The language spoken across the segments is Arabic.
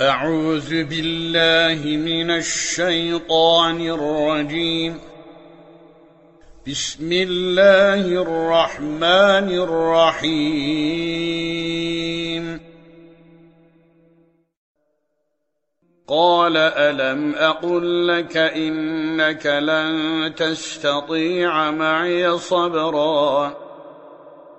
أعوذ بالله من الشيطان الرجيم. بسم الله الرحمن الرحيم. قال ألم أقل لك إنك لن تستطيع معي صبراً؟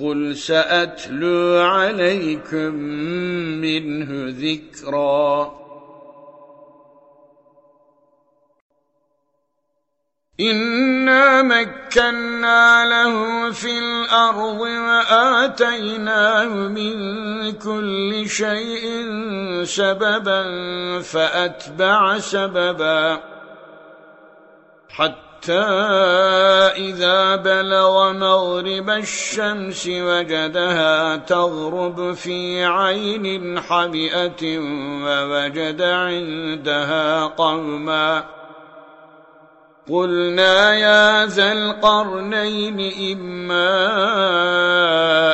قل سأتلو عليكم منه ذكرا إنا مكنا له في الأرض وآتيناه من كل شيء سببا فأتبع سببا حتى إذا بلغ مغرب الشمس وجدها تغرب في عين حبئة ووجد عندها قوما. قلنا يا ذا القرنين إما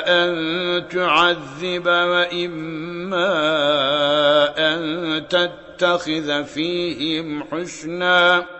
أن تعذب وإما أن تتخذ فيهم حسناً.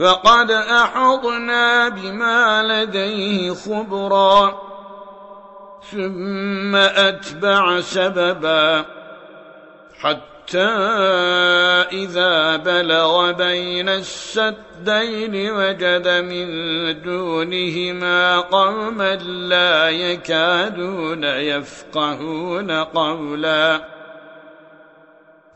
فقد أحضنا بما لديه خبرا. ثم أتبع سببا. حتى حتى إذا بلغ بين السدين وجد من دونهما قوما لا يكادون يفقهون قولا.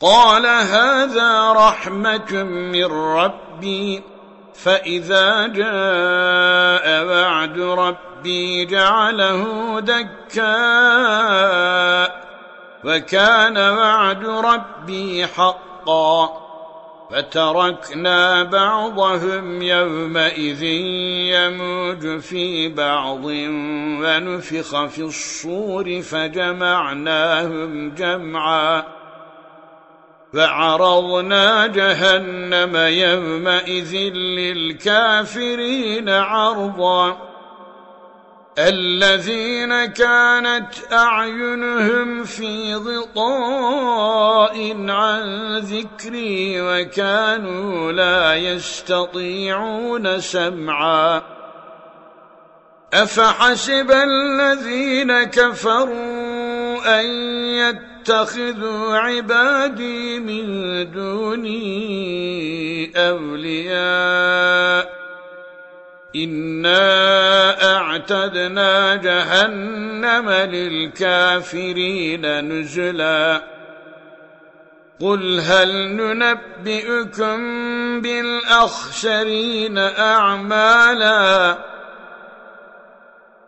قال هذا رحمة من ربي فإذا جاء وعد ربي جعله دكاء وكان وعد ربي حقا. فتركنا بعضهم يومئذ يموج في بعض ونفخ في الصور فجمعناهم جمعا. فعرضنا جهنم يومئذ للكافرين عرضا. الذين كانت أعينهم في غطاء عن ذكري وكانوا لا يستطيعون سمعا. أفحسب الذين كفروا أن يتخذوا عبادي من دوني أولياء. إنا أعتدنا جهنم للكافرين نزلا. قل هل ننبئكم بالأخسرين أعمالا؟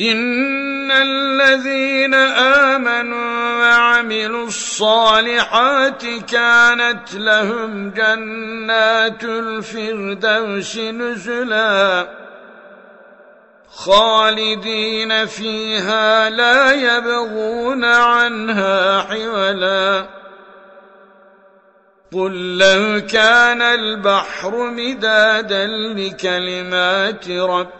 إن الذين آمنوا وعملوا الصالحات كانت لهم جنات الفردوس نزلا خالدين فيها لا يبغون عنها حولا قل لو كان البحر مدادا لكلمات ربي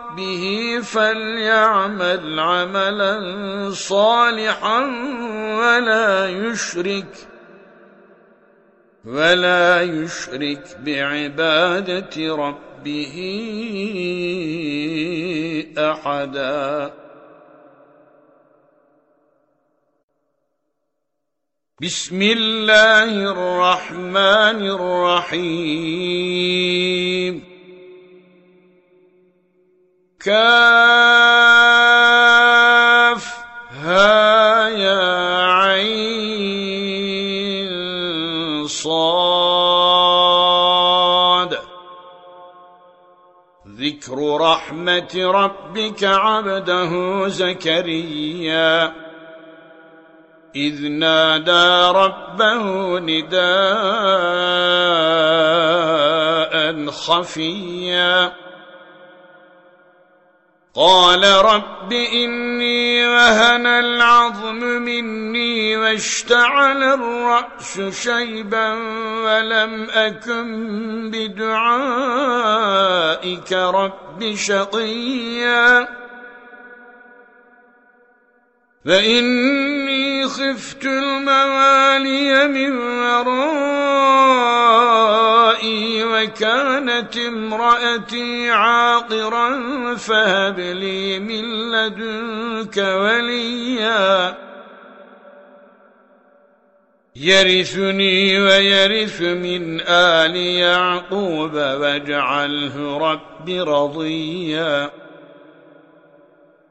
فليعمل عملا صالحا ولا يشرك ولا يشرك بعبادة ربه أحدا. بسم الله الرحمن الرحيم. كاف ها يا صاد. ذكر رحمة ربك عبده زكريا. إذ نادى ربه نداء خفيا. قال رب إني وهن العظم مني واشتعل الرأس شيبا ولم أكن بدعائك رب شقيا فإني خفت الموالي من ورائي وكانت امرأتي عاقرا فهب لي من لدنك وليا. يرثني ويرث من آل يعقوب واجعله رب رضيا.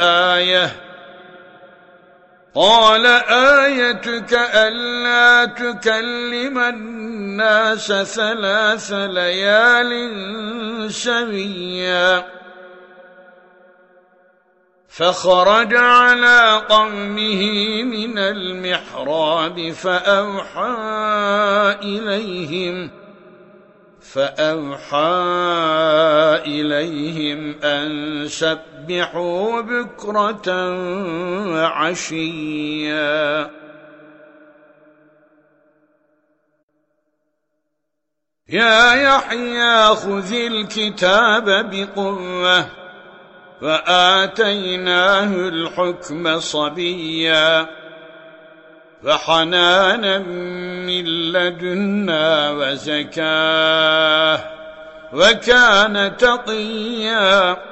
آية. قال آيتك ألا تكلم الناس ثلاث ليال سويا. فخرج على قومه من المحراب فأوحى إليهم فأوحى إليهم أن سبحوا بكرة وعشيا. يا يحيى خذ الكتاب بقوة وآتيناه الحكم صبيا. وحنانا من لدنا وزكاه وكان تقيا.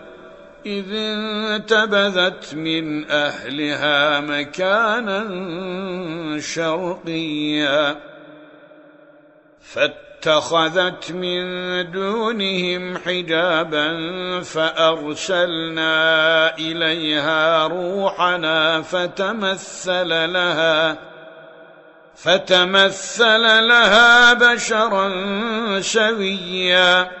إذ انتبذت من أهلها مكانا شرقيا فاتخذت من دونهم حجابا فأرسلنا إليها روحنا فتمثل لها فتمثل لها بشرا سويا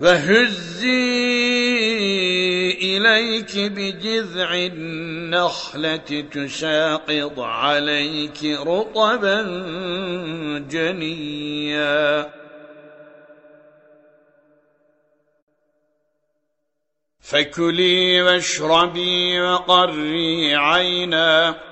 فهزي إليك بجذع النخلة تساقط عليك رطبا جنيا. فكلي واشربي وقري عينا.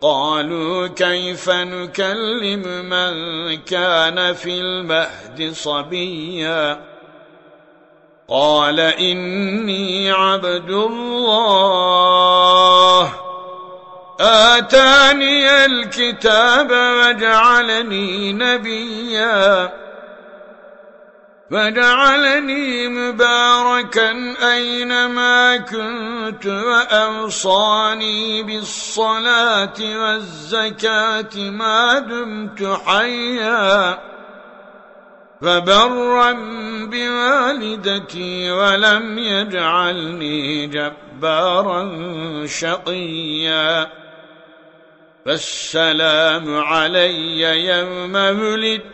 قالوا كيف نكلم من كان في المهد صبيا قال إني عبد الله. آتاني الكتاب وجعلني نبيا. وجعلني مباركا أينما كنت وأوصاني بالصلاة والزكاة ما دمت حيا فبرا بوالدتي ولم يجعلني جبارا شقيا فالسلام علي يوم ولدت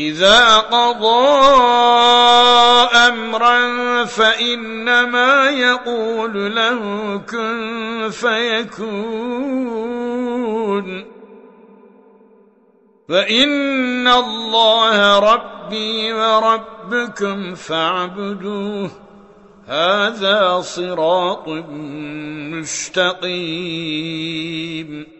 إذا قضى أمرا فإنما يقول له كن فيكون. فإن الله ربي وربكم فاعبدوه. هذا صراط مستقيم.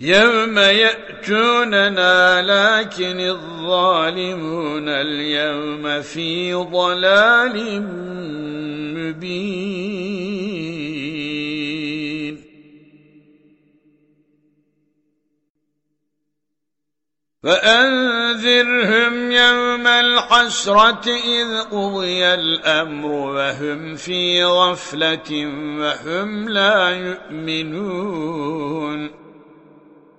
يوم يأتوننا لكن الظالمون اليوم في ضلال مبين. فأنذرهم يوم الحسرة إذ قضي الأمر وهم في غفلة وهم لا يؤمنون.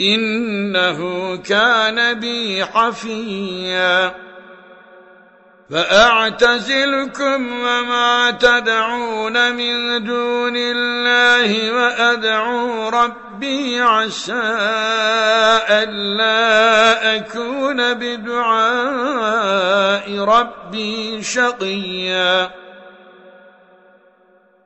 إنه كان بي حفيا فأعتزلكم وما تدعون من دون الله وأدعو ربي عسى ألا أكون بدعاء ربي شقيا.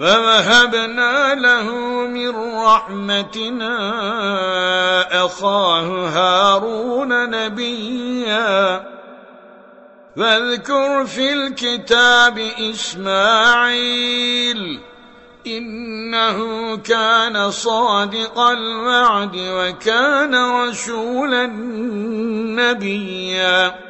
فوهبنا له من رحمتنا أخاه هارون نبيا فاذكر في الكتاب إسماعيل إنه كان صادق الوعد وكان رسولا نبيا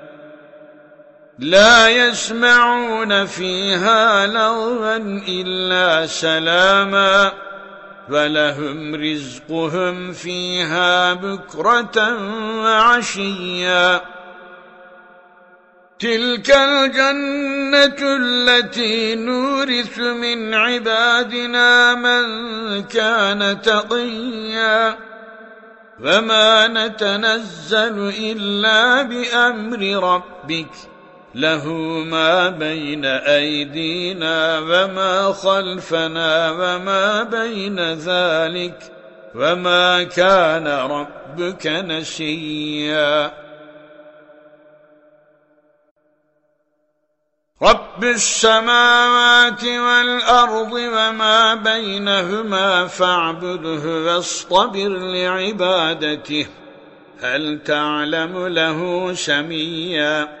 لا يسمعون فيها لغوا إلا سلاما ولهم رزقهم فيها بكرة وعشيا. تلك الجنة التي نورث من عبادنا من كان تقيا. وما نتنزل إلا بأمر ربك له ما بين أيدينا وما خلفنا وما بين ذلك وما كان ربك نسيا رب السماوات والأرض وما بينهما فاعبده واصطبر لعبادته هل تعلم له سميا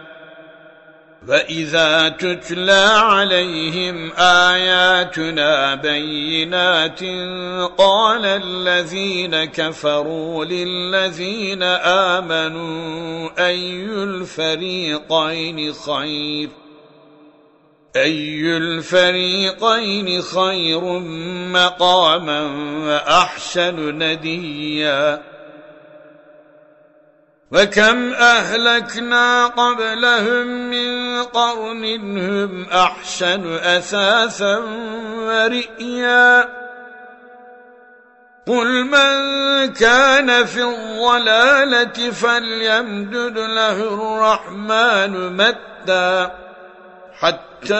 وَإِذَا تُتْلَى عَلَيْهِمْ آيَاتُنَا بَيِّنَاتٍ قَالَ الَّذِينَ كَفَرُوا لِلَّذِينَ آمَنُوا أَيُّ الْفَرِيقَيْنِ خَيْرٌ أَيُّ الْفَرِيقَيْنِ خَيْرٌ مَقَامًا وَأَحْسَنُ نَدِيًّا وكم أهلكنا قبلهم من قرن هم أحسن أثاثا ورئيا. قل من كان في الضلالة فليمدد له الرحمن مدا. حتى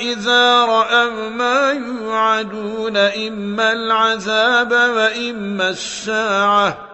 إذا رأوا ما يوعدون إما العذاب وإما الساعة.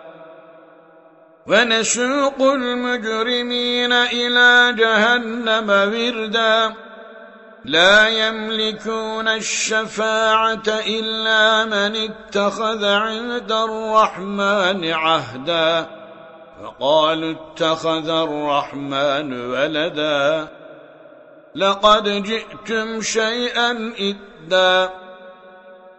ونسوق المجرمين إلى جهنم وردا. لا يملكون الشفاعة إلا من اتخذ عند الرحمن عهدا. فقالوا اتخذ الرحمن ولدا. لقد جئتم شيئا إدا.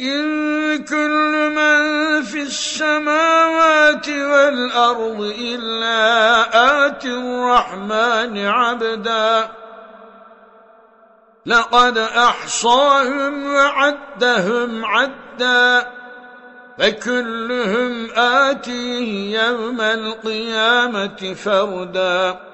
إن كل من في السماوات والأرض إلا آتي الرحمن عبدا. لقد أحصاهم وعدهم عدا فكلهم آتيه يوم القيامة فردا.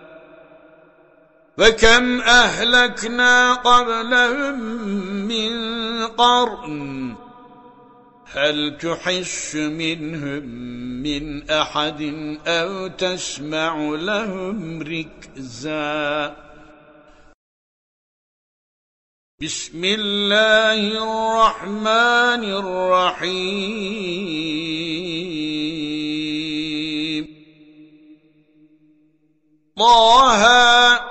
وكم أهلكنا قبلهم من قرن هل تحس منهم من أحد أو تسمع لهم ركزاً؟ بسم الله الرحمن الرحيم. طه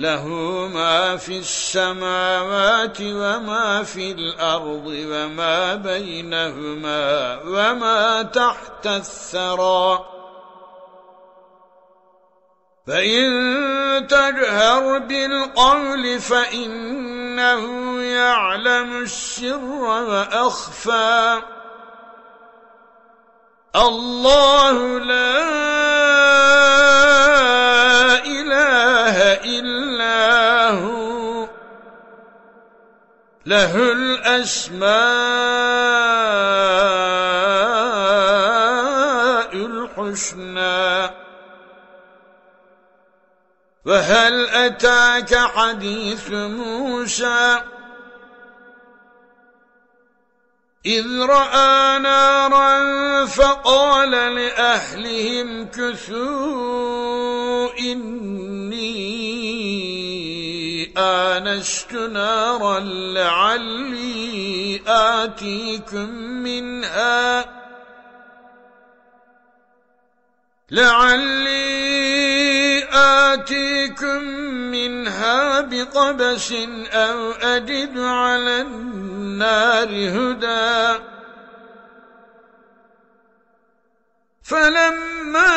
له ما في السماوات وما في الأرض وما بينهما وما تحت الثرى. فإن تجهر بالقول فإنه يعلم السر وأخفى. الله لا له الأسماء الحسنى. وهل أتاك حديث موسى؟ إذ رأى نارا فقال لأهلهم كثوا إني آنست نارا لعلي آتيكم منها. لعلي آتيكم منها بقبس أو أجد على النار هدى. فلما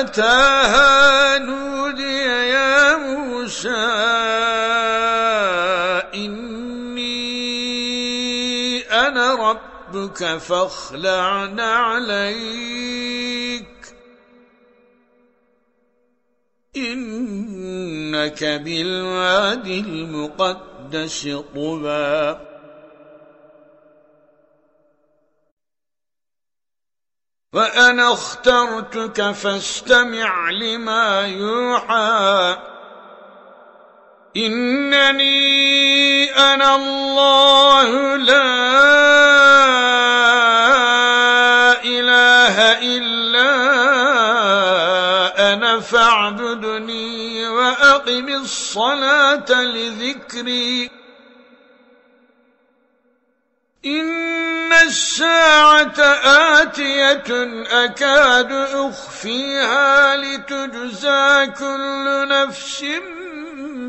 أتاها ربك فاخلع عليك إنك بالوادي المقدس طبا وأنا اخترتك فاستمع لما يوحى. إنني أنا الله لا وأقم الصلاة لذكري. إن الساعة آتية أكاد أخفيها لتجزى كل نفس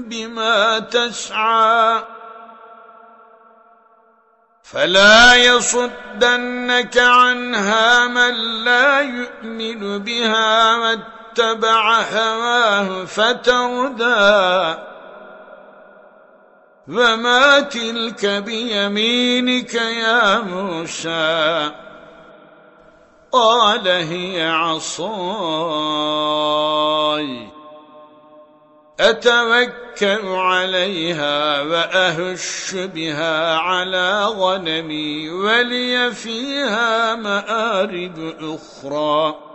بما تسعى. فلا يصدنك عنها من لا يؤمن بها واتبع هواه فتردى. وما تلك بيمينك يا موسى؟ قال هي عصاي. أتوكل عليها وأهش بها على غنمي ولي فيها مآرب أخرى.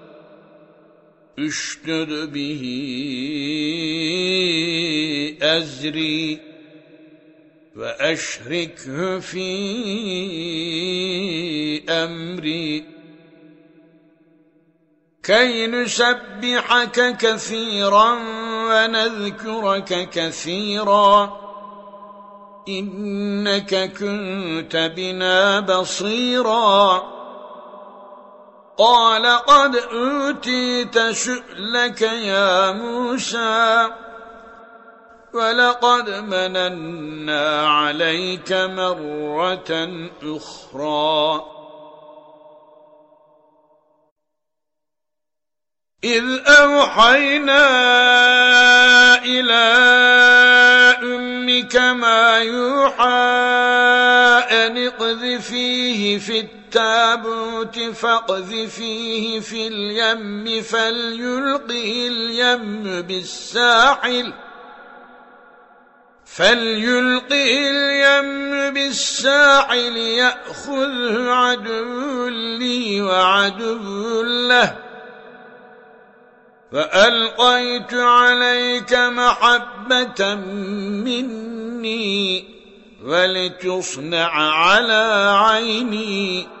اشتد به أزري وأشركه في أمري. كي نسبحك كثيرا ونذكرك كثيرا إنك كنت بنا بصيراً. قال قد أوتيت سؤلك يا موسى ولقد مننا عليك مرة أخرى. إذ أوحينا إلى أمك ما يوحى أن اقذفيه في التابوت فاقذفيه في اليم فليلقه اليم بالساحل فليلقه اليم بالساحل يأخذه عدو لي وعدو له فألقيت عليك محبة مني ولتصنع على عيني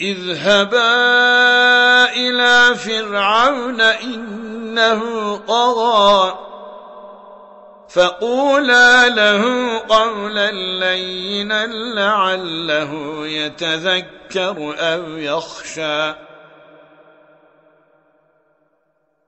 اذهبا إلى فرعون إنه طغى فقولا له قولا لينا لعله يتذكر أو يخشى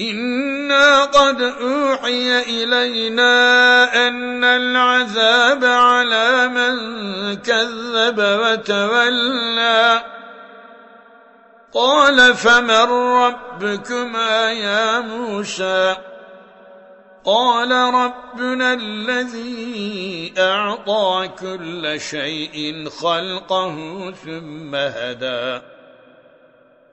إنا قد أوحي إلينا أن العذاب على من كذب وتولى قال فمن ربكما يا موسى قال ربنا الذي أعطى كل شيء خلقه ثم هدى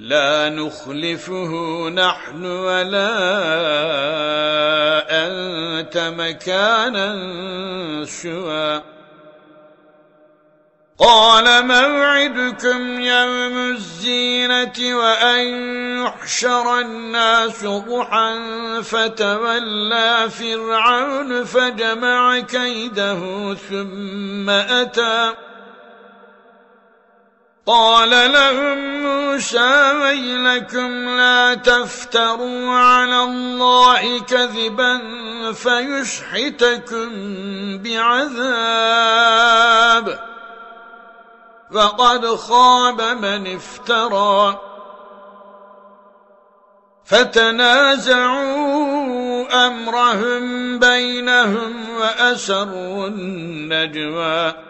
لا نخلفه نحن ولا أنت مكانا سوى. قال موعدكم يوم الزينة وأن يحشر الناس ضحا فتولى فرعون فجمع كيده ثم أتى. قال لهم موسى ويلكم لا تفتروا على الله كذبا فيشحتكم بعذاب. فقد خاب من افترى. فتنازعوا أمرهم بينهم وأسروا النجوى.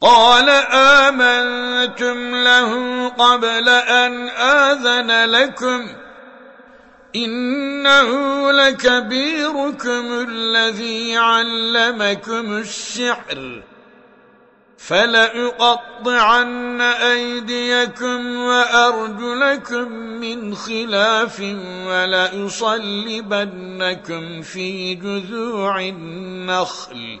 قال آمنتم له قبل أن آذن لكم. إنه لكبيركم الذي علمكم السحر. فلأقطعن أيديكم وأرجلكم من خلاف ولأصلبنكم في جذوع النخل.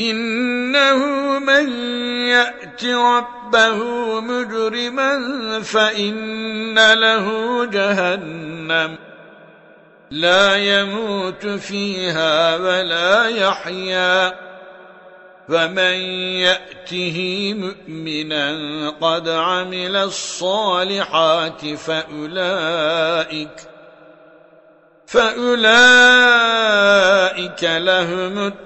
إنه من يأت ربه مجرما فإن له جهنم. لا يموت فيها ولا يحيا. فمن يأته مؤمنا قد عمل الصالحات فأولئك فأولئك لهم التقوى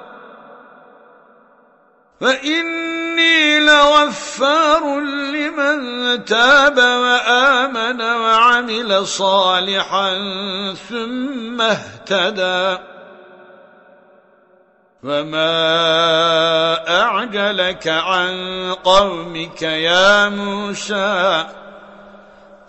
فإني لغفار لمن تاب وآمن وعمل صالحا ثم اهتدى. وما أعجلك عن قومك يا موسى؟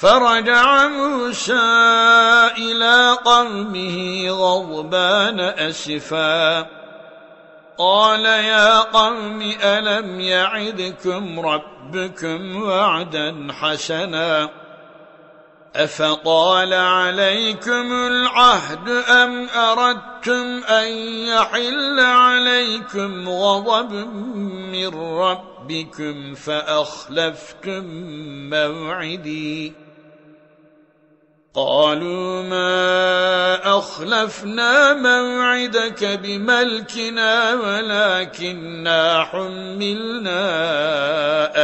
فرجع موسى إلى قومه غضبان أسفا. قال يا قوم ألم يعدكم ربكم وعدا حسنا؟ أفطال عليكم العهد أم أردتم أن يحل عليكم غضب من ربكم فأخلفتم موعدي؟ قالوا ما أخلفنا موعدك بملكنا ولكننا حملنا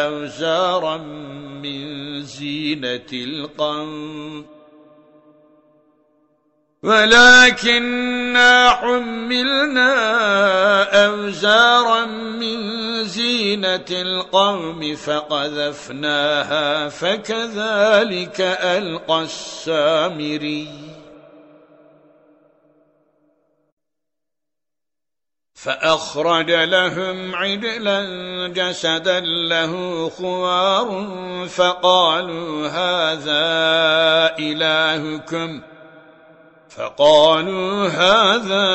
أوزارا من زينة القوم ولكننا حملنا أوزارا من زينة القوم فقذفناها فكذلك ألقى السامري. فأخرج لهم عدلا جسدا له خوار فقالوا هذا إلهكم. فقالوا هذا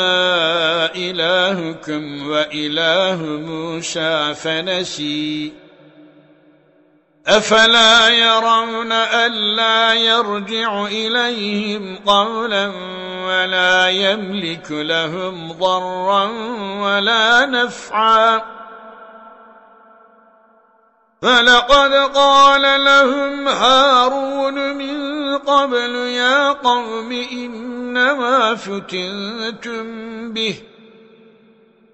إلهكم وإله موسى فنسي. أفلا يرون ألا يرجع إليهم قولا ولا يملك لهم ضرا ولا نفعا. فلقد قال لهم هارون من قبل يا قوم إنما فتنتم به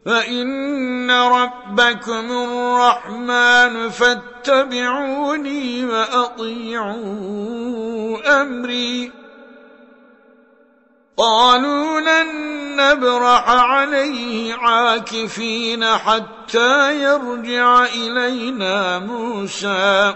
فإن ربكم الرحمن فاتبعوني وأطيعوا أمري. قالوا لن نبرح عليه عاكفين حتى يرجع إلينا موسى.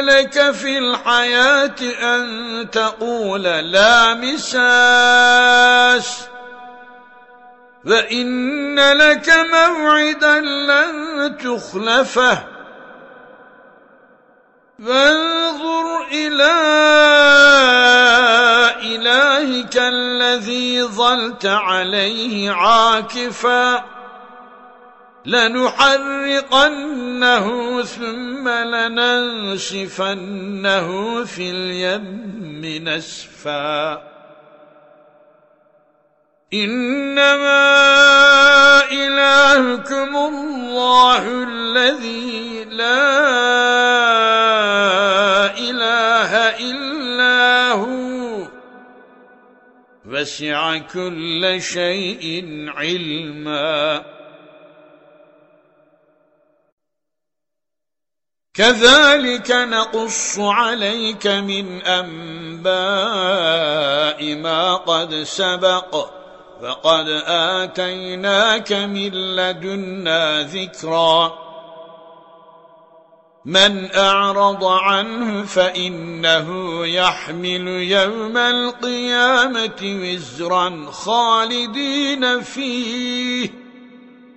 لك في الحياة أن تقول لا مساس فإن لك موعدا لن تخلفه. فانظر إلى إلهك الذي ظلت عليه عاكفاً. لنحرقنه ثم لننشفنه في اليم نسفا. إنما إلهكم الله الذي لا إله إلا هو. وسع كل شيء علمًا. كذلك نقص عليك من أنباء ما قد سبق. فقد آتيناك من لدنا ذكرا. من أعرض عنه فإنه يحمل يوم القيامة وزرا خالدين فيه.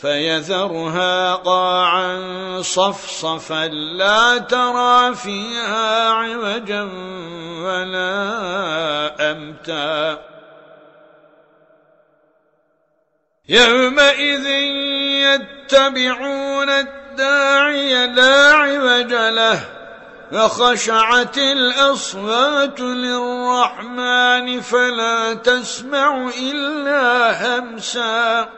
فيذرها قاعا صفصفا لا ترى فيها عوجا ولا أمتا. يومئذ يتبعون الداعي لا عوج له فخشعت الأصوات للرحمن فلا تسمع إلا همساً.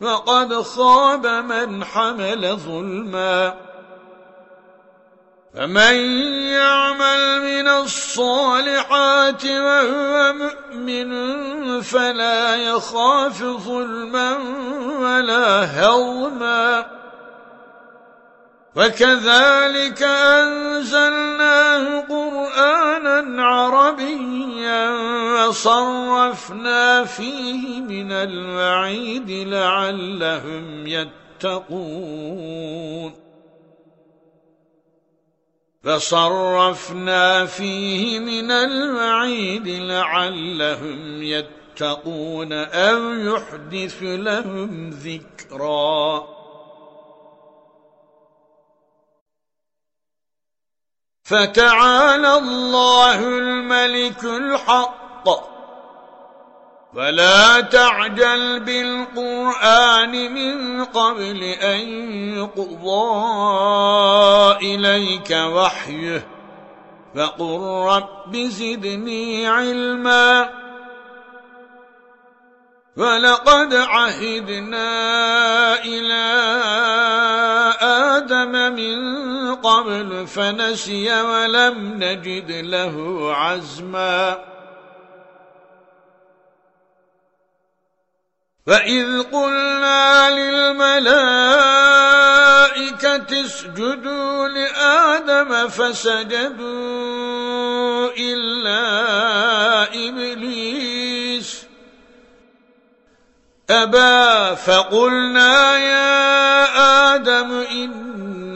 فقد خاب من حمل ظلما. فمن يعمل من الصالحات وهو مؤمن فلا يخاف ظلما ولا هضما. وكذلك أنزلناه قرآنا عربيا وصرفنا فيه من الوعيد لعلهم يتقون. فصرفنا فيه من الوعيد لعلهم يتقون أو يحدث لهم ذكرًا. فتعالى الله الملك الحق. فلا تعجل بالقرآن من قبل أن يقضى إليك وحيه. فقل رب زدني علما. ولقد عهدنا إلى آدم من قبل فنسي ولم نجد له عزما. فإذ قلنا للملائكة اسجدوا لآدم فسجدوا إلا إبليس. أبا فقلنا يا آدم إن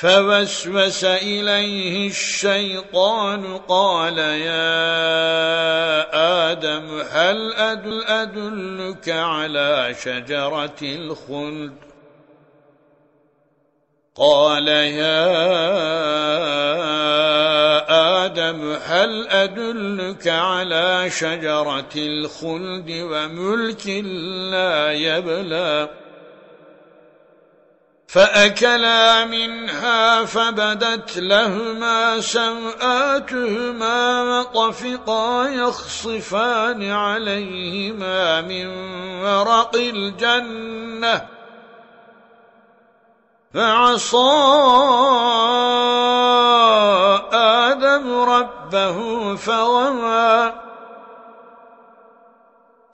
فوسوس إليه الشيطان قال يا آدم هل أدل أدلك على شجرة الخلد؟ قال يا آدم هل أدلك على شجرة الخلد وملك لا يبلى؟ فأكلا منها فبدت لهما سوآتهما وطفقا يخصفان عليهما من ورق الجنة فعصى آدم ربه فغوى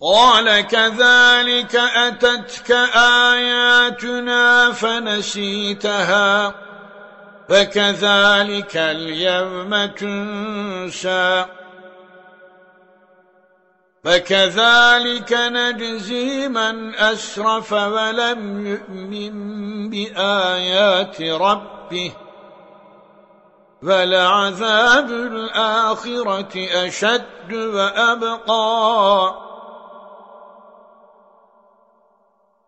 قال كذلك أتتك آياتنا فنسيتها فكذلك اليوم تنسى فكذلك نجزي من أسرف ولم يؤمن بآيات ربه ولعذاب الآخرة أشد وأبقى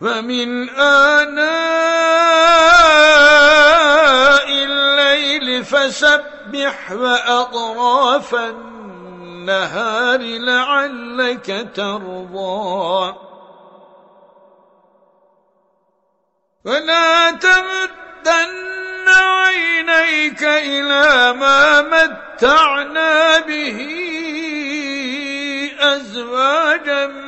ومن آناء الليل فسبح وأطراف النهار لعلك ترضى. ولا تمدن عينيك إلى ما متعنا به أزواجا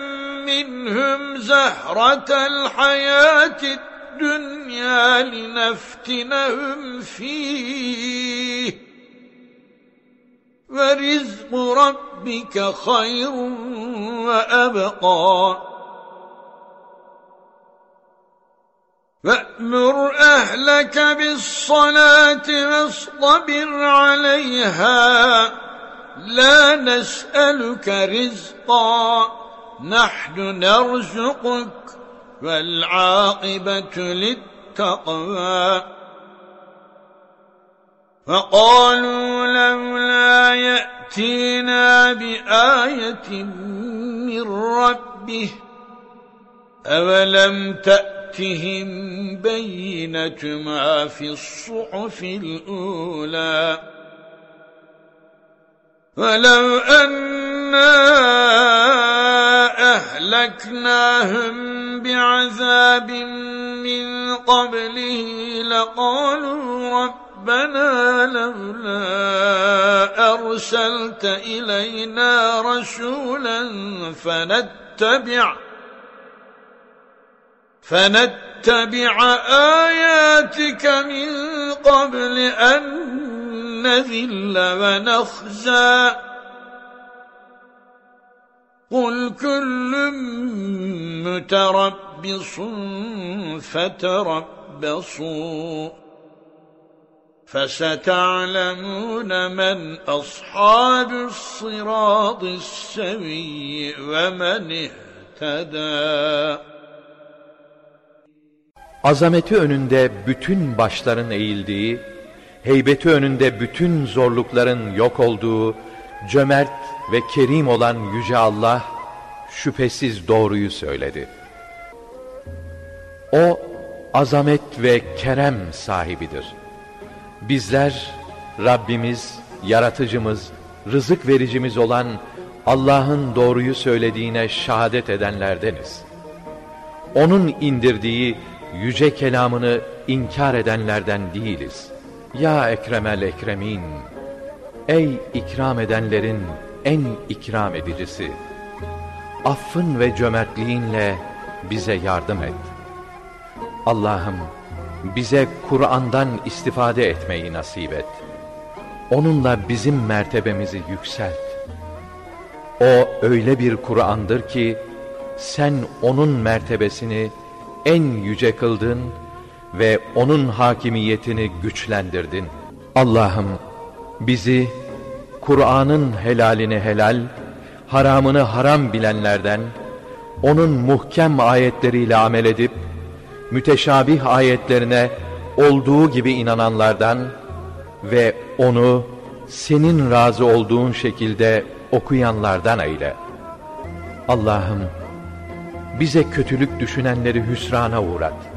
منهم زهرة الحياة الدنيا لنفتنهم فيه. ورزق ربك خير وأبقى. فأمر أهلك بالصلاة واصطبر عليها. لا نسألك رزقا. نحن نرزقك والعاقبة للتقوى. فقالوا لولا يأتينا بآية من ربه أولم تأتهم بينة ما في الصحف الأولى؟ ولو أنا أهلكناهم بعذاب من قبله لقالوا ربنا لولا أرسلت إلينا رسولا فنتبع فنتبع آياتك من قبل أن نذل ونخزى قل كل متربص فتربصوا فستعلمون من أصحاب الصراط السوي ومن اهتدى Azameti önünde bütün başların eğildiği, heybeti önünde bütün zorlukların yok olduğu, cömert ve kerim olan Yüce Allah, şüphesiz doğruyu söyledi. O, azamet ve kerem sahibidir. Bizler, Rabbimiz, yaratıcımız, rızık vericimiz olan Allah'ın doğruyu söylediğine şahadet edenlerdeniz. Onun indirdiği yüce kelamını inkar edenlerden değiliz. Ya Ekremel Ekremin, ey ikram edenlerin en ikram edicisi, affın ve cömertliğinle bize yardım et. Allah'ım bize Kur'an'dan istifade etmeyi nasip et. Onunla bizim mertebemizi yükselt. O öyle bir Kur'an'dır ki, sen onun mertebesini en yüce kıldın ve onun hakimiyetini güçlendirdin. Allah'ım bizi Kur'an'ın helalini helal, haramını haram bilenlerden, onun muhkem ayetleriyle amel edip, müteşabih ayetlerine olduğu gibi inananlardan ve onu senin razı olduğun şekilde okuyanlardan eyle. Allah'ım bize kötülük düşünenleri hüsrana uğrat.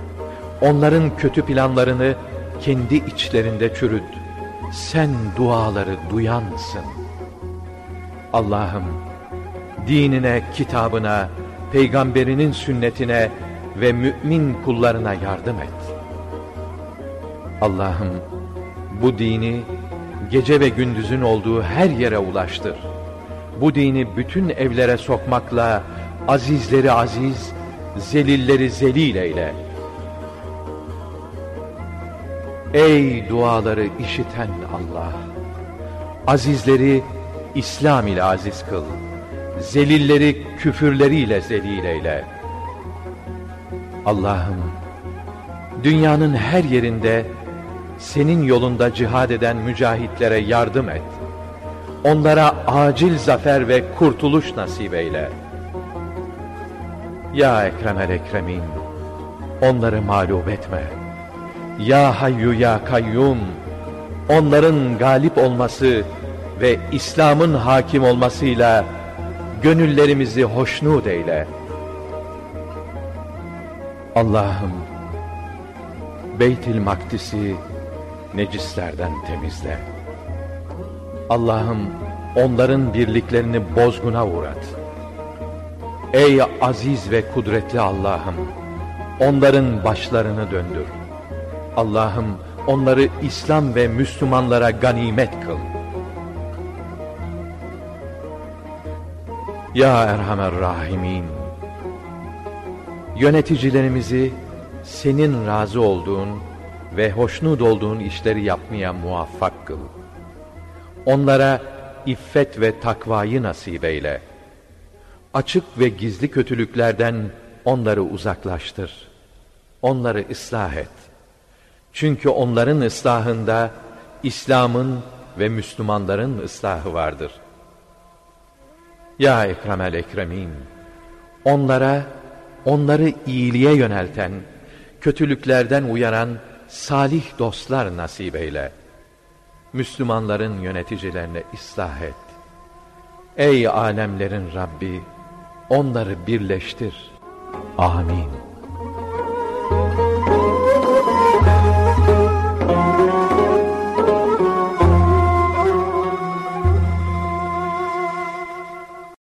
Onların kötü planlarını kendi içlerinde çürüt. Sen duaları duyansın. Allah'ım, dinine, kitabına, peygamberinin sünnetine ve mümin kullarına yardım et. Allah'ım, bu dini gece ve gündüzün olduğu her yere ulaştır. Bu dini bütün evlere sokmakla azizleri aziz, zelilleri zelil eyle. Ey duaları işiten Allah! Azizleri İslam ile aziz kıl. Zelilleri küfürleriyle zelil eyle. Allah'ım, dünyanın her yerinde senin yolunda cihad eden mücahitlere yardım et. Onlara acil zafer ve kurtuluş nasip eyle. Ya Ekremel Ekremin, onları mağlup etme. Ya Hayyu Ya Kayyum, onların galip olması ve İslam'ın hakim olmasıyla gönüllerimizi hoşnut eyle. Allah'ım, Beytil Makdis'i necislerden temizle. Allah'ım, onların birliklerini bozguna uğrat. Ey aziz ve kudretli Allah'ım! Onların başlarını döndür. Allah'ım onları İslam ve Müslümanlara ganimet kıl. Ya Erhamer Rahimin! Yöneticilerimizi senin razı olduğun ve hoşnut olduğun işleri yapmaya muvaffak kıl. Onlara iffet ve takvayı nasip eyle. Açık ve gizli kötülüklerden onları uzaklaştır. Onları ıslah et. Çünkü onların ıslahında İslam'ın ve Müslümanların ıslahı vardır. Ya Ekremel Ekremin, onlara, onları iyiliğe yönelten, kötülüklerden uyaran salih dostlar nasip eyle. Müslümanların yöneticilerine ıslah et. Ey alemlerin Rabbi, onları birleştir. Amin.